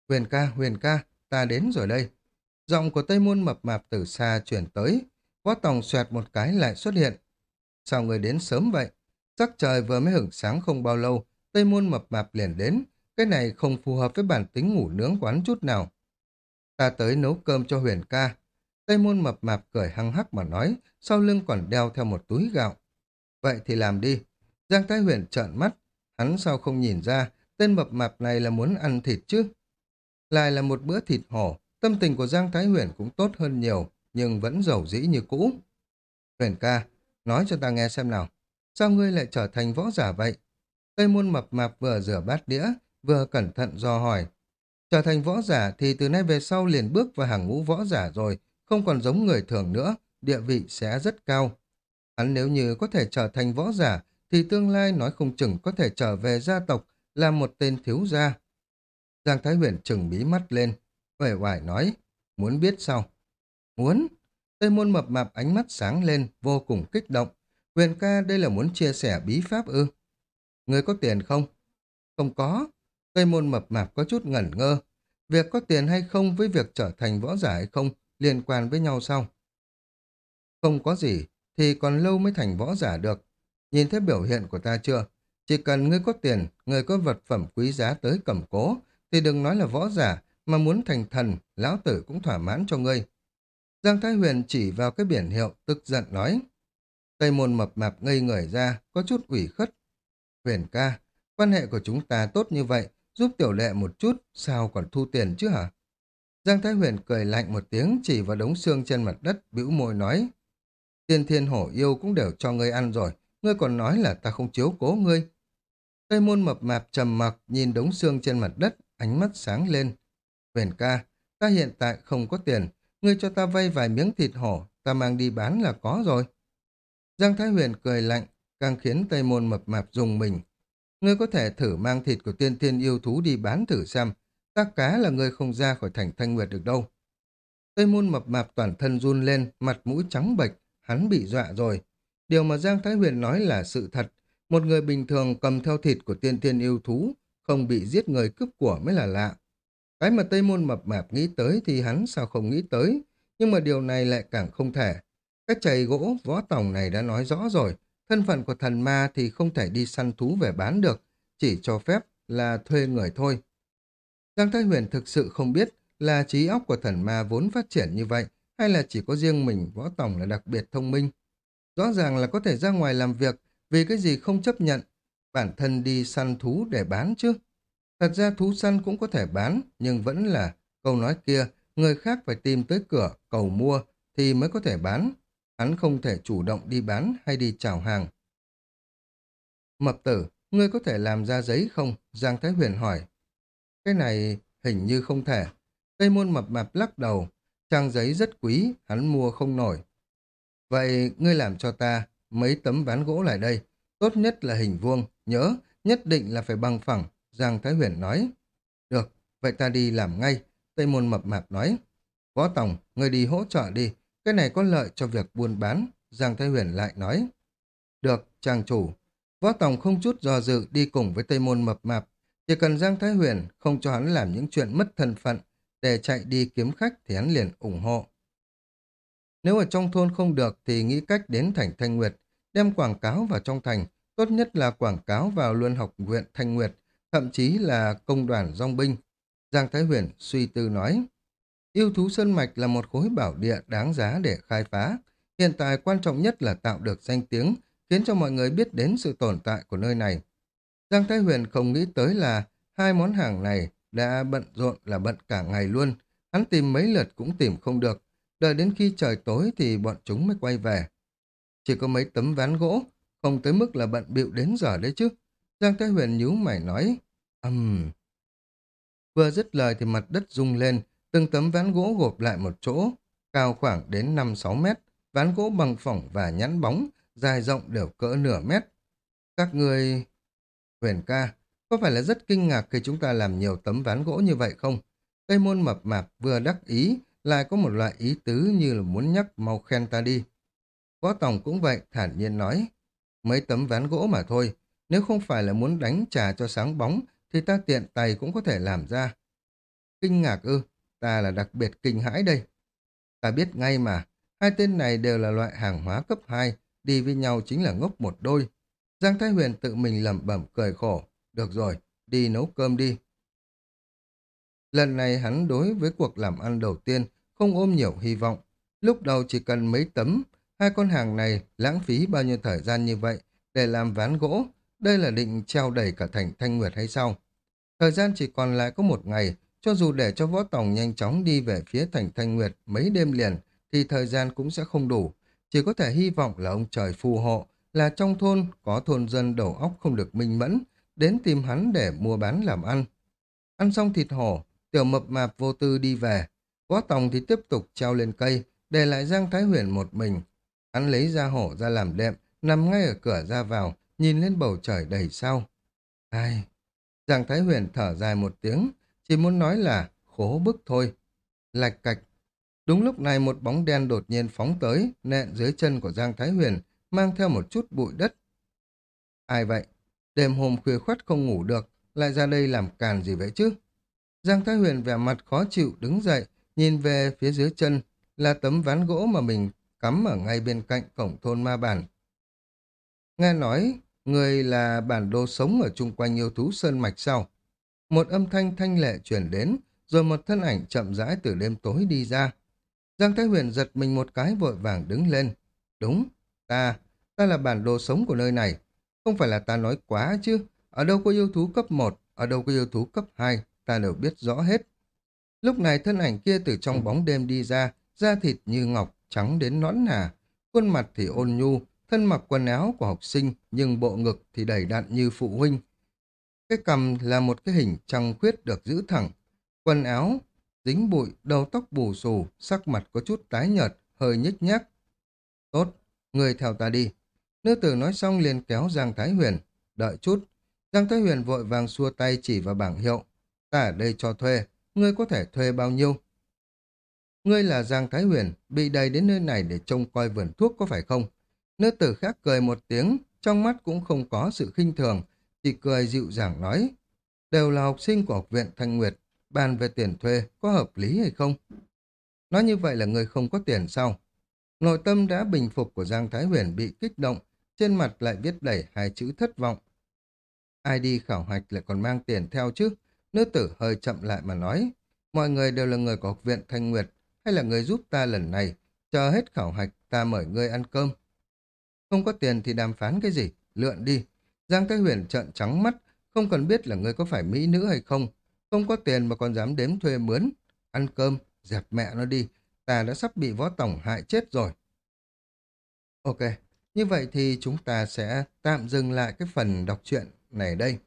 Huyền ca, Huyền ca, ta đến rồi đây. Giọng của Tây Môn mập mạp từ xa chuyển tới. Võ Tòng xoẹt một cái lại xuất hiện. Sao người đến sớm vậy? Sắc trời vừa mới hửng sáng không bao lâu, Tây Môn mập mạp liền đến. Cái này không phù hợp với bản tính ngủ nướng quán chút nào. Ta tới nấu cơm cho Huyền ca. Tây Môn mập mạp cười hăng hắc mà nói, sau lưng còn đeo theo một túi gạo. Vậy thì làm đi. Giang Thái Huyền trợn mắt. Hắn sao không nhìn ra, tên mập mạp này là muốn ăn thịt chứ? Lại là một bữa thịt hổ, tâm tình của Giang Thái Huyền cũng tốt hơn nhiều, nhưng vẫn giàu dĩ như cũ. Huyền ca, nói cho ta nghe xem nào, sao ngươi lại trở thành võ giả vậy? Tây môn mập mạp vừa rửa bát đĩa, vừa cẩn thận do hỏi. Trở thành võ giả thì từ nay về sau liền bước vào hàng ngũ võ giả rồi, không còn giống người thường nữa, địa vị sẽ rất cao. Hắn nếu như có thể trở thành võ giả, thì tương lai nói không chừng có thể trở về gia tộc, làm một tên thiếu gia. Giang Thái Huyền chừng bí mắt lên, vẻ hoài nói, muốn biết sao? Muốn. Tây môn mập mạp ánh mắt sáng lên, vô cùng kích động. Huyền ca đây là muốn chia sẻ bí pháp ư? Người có tiền không? Không có. Tây môn mập mạp có chút ngẩn ngơ. Việc có tiền hay không với việc trở thành võ giả hay không liên quan với nhau sao? Không có gì, thì còn lâu mới thành võ giả được. Nhìn thấy biểu hiện của ta chưa? Chỉ cần ngươi có tiền, ngươi có vật phẩm quý giá tới cầm cố, thì đừng nói là võ giả, mà muốn thành thần, lão tử cũng thỏa mãn cho ngươi. Giang Thái Huyền chỉ vào cái biển hiệu, tức giận nói. Tây môn mập mạp ngây người ra, có chút ủy khất. Huyền ca, quan hệ của chúng ta tốt như vậy, giúp tiểu lệ một chút, sao còn thu tiền chứ hả? Giang Thái Huyền cười lạnh một tiếng chỉ vào đống xương trên mặt đất, bĩu môi nói. Tiên thiên hổ yêu cũng đều cho ngươi ăn rồi, ngươi còn nói là ta không chiếu cố ngươi. Tây môn mập mạp trầm mặc nhìn đống xương trên mặt đất, ánh mắt sáng lên. Huyền ca, ta hiện tại không có tiền, ngươi cho ta vay vài miếng thịt hổ, ta mang đi bán là có rồi. Giang Thái Huyền cười lạnh, càng khiến Tây môn mập mạp dùng mình. Ngươi có thể thử mang thịt của tiên thiên yêu thú đi bán thử xem, ta cá là ngươi không ra khỏi thành thanh nguyệt được đâu. Tây môn mập mạp toàn thân run lên, mặt mũi trắng bệch, hắn bị dọa rồi. Điều mà Giang Thái Huyền nói là sự thật. Một người bình thường cầm theo thịt của tiên Thiên yêu thú, không bị giết người cướp của mới là lạ. Cái mà Tây Môn mập mạp nghĩ tới thì hắn sao không nghĩ tới, nhưng mà điều này lại càng không thể. Cái chày gỗ võ tổng này đã nói rõ rồi, thân phận của thần ma thì không thể đi săn thú về bán được, chỉ cho phép là thuê người thôi. Giang Thái Huyền thực sự không biết là trí óc của thần ma vốn phát triển như vậy, hay là chỉ có riêng mình võ tổng là đặc biệt thông minh. Rõ ràng là có thể ra ngoài làm việc, vì cái gì không chấp nhận, bản thân đi săn thú để bán chứ. Thật ra thú săn cũng có thể bán, nhưng vẫn là câu nói kia, người khác phải tìm tới cửa, cầu mua, thì mới có thể bán. Hắn không thể chủ động đi bán hay đi chào hàng. Mập tử, ngươi có thể làm ra giấy không? Giang Thái Huyền hỏi. Cái này hình như không thể. Tây môn mập mạp lắc đầu. Trang giấy rất quý, hắn mua không nổi. Vậy ngươi làm cho ta mấy tấm ván gỗ lại đây. Tốt nhất là hình vuông, nhớ, nhất định là phải bằng phẳng, Giang Thái Huyền nói. Được, vậy ta đi làm ngay, Tây Môn Mập Mạp nói. Võ Tổng, người đi hỗ trợ đi, cái này có lợi cho việc buôn bán, Giang Thái Huyền lại nói. Được, trang chủ. Võ Tổng không chút do dự đi cùng với Tây Môn Mập Mạp. Chỉ cần Giang Thái Huyền không cho hắn làm những chuyện mất thân phận để chạy đi kiếm khách thì hắn liền ủng hộ. Nếu ở trong thôn không được thì nghĩ cách đến thành Thanh Nguyệt, đem quảng cáo vào trong thành, tốt nhất là quảng cáo vào luân học viện Thanh Nguyệt, thậm chí là công đoàn dòng binh. Giang Thái Huyền suy tư nói, yêu thú Sơn Mạch là một khối bảo địa đáng giá để khai phá. Hiện tại quan trọng nhất là tạo được danh tiếng, khiến cho mọi người biết đến sự tồn tại của nơi này. Giang Thái Huyền không nghĩ tới là hai món hàng này đã bận rộn là bận cả ngày luôn. Hắn tìm mấy lượt cũng tìm không được. Đợi đến khi trời tối thì bọn chúng mới quay về. Chỉ có mấy tấm ván gỗ, không tới mức là bận bịu đến giờ đấy chứ. Giang Thái Huyền nhíu mày nói, ầm. Um. Vừa dứt lời thì mặt đất rung lên, từng tấm ván gỗ gộp lại một chỗ, cao khoảng đến 5-6 mét, ván gỗ bằng phẳng và nhẵn bóng, dài rộng đều cỡ nửa mét. Các người... Huyền ca, có phải là rất kinh ngạc khi chúng ta làm nhiều tấm ván gỗ như vậy không? Cây môn mập mạp vừa đắc ý, lại có một loại ý tứ như là muốn nhắc mau khen ta đi. Võ Tòng cũng vậy, thản nhiên nói. Mấy tấm ván gỗ mà thôi, nếu không phải là muốn đánh trà cho sáng bóng, thì ta tiện tay cũng có thể làm ra. Kinh ngạc ư, ta là đặc biệt kinh hãi đây. Ta biết ngay mà, hai tên này đều là loại hàng hóa cấp 2, đi với nhau chính là ngốc một đôi. Giang Thái Huyền tự mình lẩm bẩm cười khổ. Được rồi, đi nấu cơm đi. Lần này hắn đối với cuộc làm ăn đầu tiên không ôm nhiều hy vọng. Lúc đầu chỉ cần mấy tấm, hai con hàng này lãng phí bao nhiêu thời gian như vậy để làm ván gỗ. Đây là định treo đẩy cả thành Thanh Nguyệt hay sao? Thời gian chỉ còn lại có một ngày, cho dù để cho võ tòng nhanh chóng đi về phía thành Thanh Nguyệt mấy đêm liền, thì thời gian cũng sẽ không đủ. Chỉ có thể hy vọng là ông trời phù hộ, là trong thôn có thôn dân đầu óc không được minh mẫn, đến tìm hắn để mua bán làm ăn. Ăn xong thịt hổ, tiểu mập mạp vô tư đi về. Võ Tòng thì tiếp tục treo lên cây, để lại Giang Thái Huyền một mình. Hắn lấy ra hổ ra làm đệm, nằm ngay ở cửa ra vào, nhìn lên bầu trời đầy sao. Ai? Giang Thái Huyền thở dài một tiếng, chỉ muốn nói là khổ bức thôi. Lạch cạch. Đúng lúc này một bóng đen đột nhiên phóng tới, nện dưới chân của Giang Thái Huyền, mang theo một chút bụi đất. Ai vậy? Đêm hôm khuya khoắt không ngủ được, lại ra đây làm càn gì vậy chứ? Giang Thái Huyền vẻ mặt khó chịu đứng dậy, nhìn về phía dưới chân là tấm ván gỗ mà mình cắm ở ngay bên cạnh cổng thôn ma bản. Nghe nói, người là bản đồ sống ở chung quanh yêu thú sơn mạch sau. Một âm thanh thanh lệ chuyển đến, rồi một thân ảnh chậm rãi từ đêm tối đi ra. Giang Thái Huyền giật mình một cái vội vàng đứng lên. Đúng, ta, ta là bản đồ sống của nơi này. Không phải là ta nói quá chứ, ở đâu có yêu thú cấp 1, ở đâu có yêu thú cấp 2, ta đều biết rõ hết. Lúc này thân ảnh kia từ trong bóng đêm đi ra, da thịt như ngọc, trắng đến nõn nà, khuôn mặt thì ôn nhu, thân mặc quần áo của học sinh, nhưng bộ ngực thì đầy đặn như phụ huynh. Cái cầm là một cái hình trăng khuyết được giữ thẳng, quần áo, dính bụi, đầu tóc bù xù, sắc mặt có chút tái nhợt, hơi nhích nhác. Tốt, người theo ta đi. Nữ tử nói xong liền kéo Giang Thái Huyền. Đợi chút. Giang Thái Huyền vội vàng xua tay chỉ vào bảng hiệu. Ta ở đây cho thuê. Ngươi có thể thuê bao nhiêu? Ngươi là Giang Thái Huyền, bị đầy đến nơi này để trông coi vườn thuốc có phải không? Nữ tử khác cười một tiếng, trong mắt cũng không có sự khinh thường, chỉ cười dịu dàng nói. Đều là học sinh của học viện Thanh Nguyệt, bàn về tiền thuê có hợp lý hay không? Nói như vậy là người không có tiền sao? Nội tâm đã bình phục của Giang Thái Huyền bị kích động, trên mặt lại viết đẩy hai chữ thất vọng. Ai đi khảo hạch lại còn mang tiền theo chứ? Nữ tử hơi chậm lại mà nói. Mọi người đều là người của học viện Thanh Nguyệt, hay là người giúp ta lần này? Chờ hết khảo hạch, ta mời ngươi ăn cơm. Không có tiền thì đàm phán cái gì? Lượn đi. Giang Thái Huyền trợn trắng mắt, không cần biết là ngươi có phải mỹ nữ hay không. Không có tiền mà còn dám đếm thuê mướn. Ăn cơm, dẹp mẹ nó đi. Ta đã sắp bị võ tổng hại chết rồi. Ok, như vậy thì chúng ta sẽ tạm dừng lại cái phần đọc truyện này đây.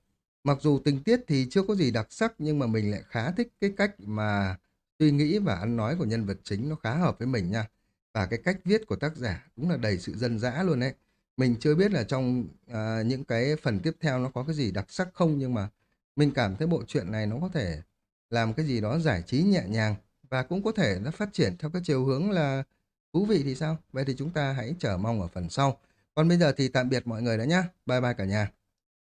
Mặc dù tình tiết thì chưa có gì đặc sắc nhưng mà mình lại khá thích cái cách mà suy nghĩ và ăn nói của nhân vật chính nó khá hợp với mình nha. Và cái cách viết của tác giả cũng là đầy sự dân dã luôn đấy. Mình chưa biết là trong uh, những cái phần tiếp theo nó có cái gì đặc sắc không nhưng mà mình cảm thấy bộ truyện này nó có thể làm cái gì đó giải trí nhẹ nhàng và cũng có thể nó phát triển theo cái chiều hướng là thú vị thì sao? Vậy thì chúng ta hãy chờ mong ở phần sau. Còn bây giờ thì tạm biệt mọi người đã nhé. Bye bye cả nhà.